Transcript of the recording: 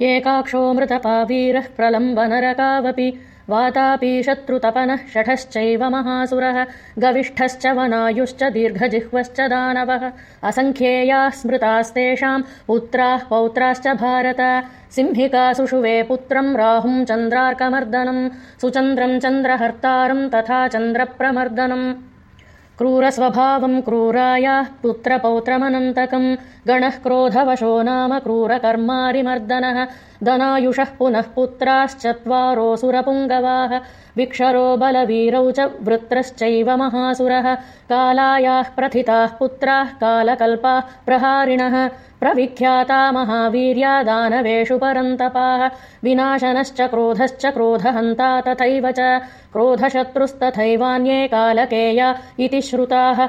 एकाक्षोऽमृतपावीरः प्रलम्बनरकावपि वातापि शत्रुतपनः षठश्चैव महासुरः गविष्ठश्च वनायुश्च दीर्घजिह्वश्च दानवः असङ्ख्येयाः स्मृतास्तेषाम् पुत्राः पौत्राश्च भारत। सिंहिकासुषुवे पुत्रम् राहुम् चन्द्रार्कमर्दनम् सुचन्द्रम् चन्द्रहर्तारम् तथा चन्द्रप्रमर्दनम् क्रूरस्वभावम् क्रूरायाः पुत्रपौत्रमनन्तकम् गणः क्रोधवशो नाम क्रूरकर्मारिमर्दनः दनायुषः पुनः पुत्राश्चत्वारोऽसुरपुङ्गवाः विक्षरो बलवीरौ च वृत्रश्चैव महासुरः कालायाः प्रथिताः पुत्राः कालकल्पाः प्रहारिणः प्रविख्याता महावीर्या दानवेषु परन्तपाः विनाशनश्च क्रोधश्च क्रोधहन्ता तथैव च क्रोधशत्रुस्तथैवान्ये कालकेया इति श्रुताः